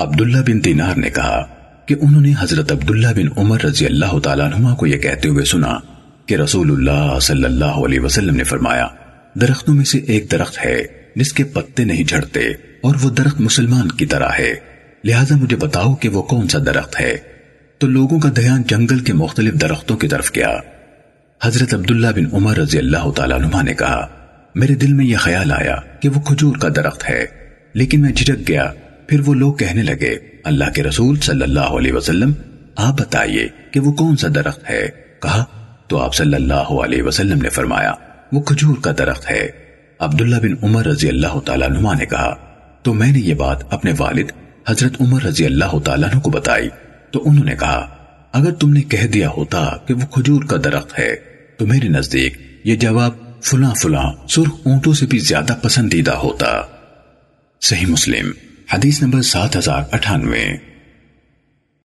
عبداللہ بن دینار نے کہا کہ انہوں نے حضرت عبداللہ بن عمر رضی اللہ تعالیٰ عنہ کو یہ کہتے ہوئے سنا کہ رسول اللہ صلی اللہ علیہ وسلم نے فرمایا، درختوں میں سے ایک درخت ہے جس کے پتے نہیں جھڑتے اور وہ درخت مسلمان کی طرح ہے۔ لہٰذا مجھے بتاؤ کہ وہ کون سا درخت ہے۔ تو لوگوں کا دھیان جنگل کے مختلف درختوں کی طرف کیا حضرت عبداللہ بن عمر رضی اللہ تعالیٰ عنہ نے کہا، میرے دل میں یہ خیال آیا کہ وہ کھجور کا درخت ہے، لیکن میں جھجک گیا۔ پھر وہ لوگ کہنے لگے، اللہ کے رسول صلی اللہ علیہ وسلم، آپ بتائیے کہ وہ کون سا درخت ہے؟ کہا، تو آپ صلی اللہ علیہ وسلم نے فرمایا، وہ کھجور کا درخت ہے۔ عبداللہ بن عمر رضی اللہ تعالیٰ نما نے کہا، تو میں نے یہ بات اپنے والد حضرت عمر رضی اللہ تعالیٰ کو بتائی۔ تو انہوں نے کہا، اگر تم نے کہہ دیا ہوتا کہ وہ کھجور کا درخت ہے، تو میرے نزدیک یہ جواب فلاں فلاں سرخ اونٹوں سے بھی زیادہ پسندیدہ ہوتا۔ صحیح مسلم۔ حدیث نمبر سات ہزار اٹھانوے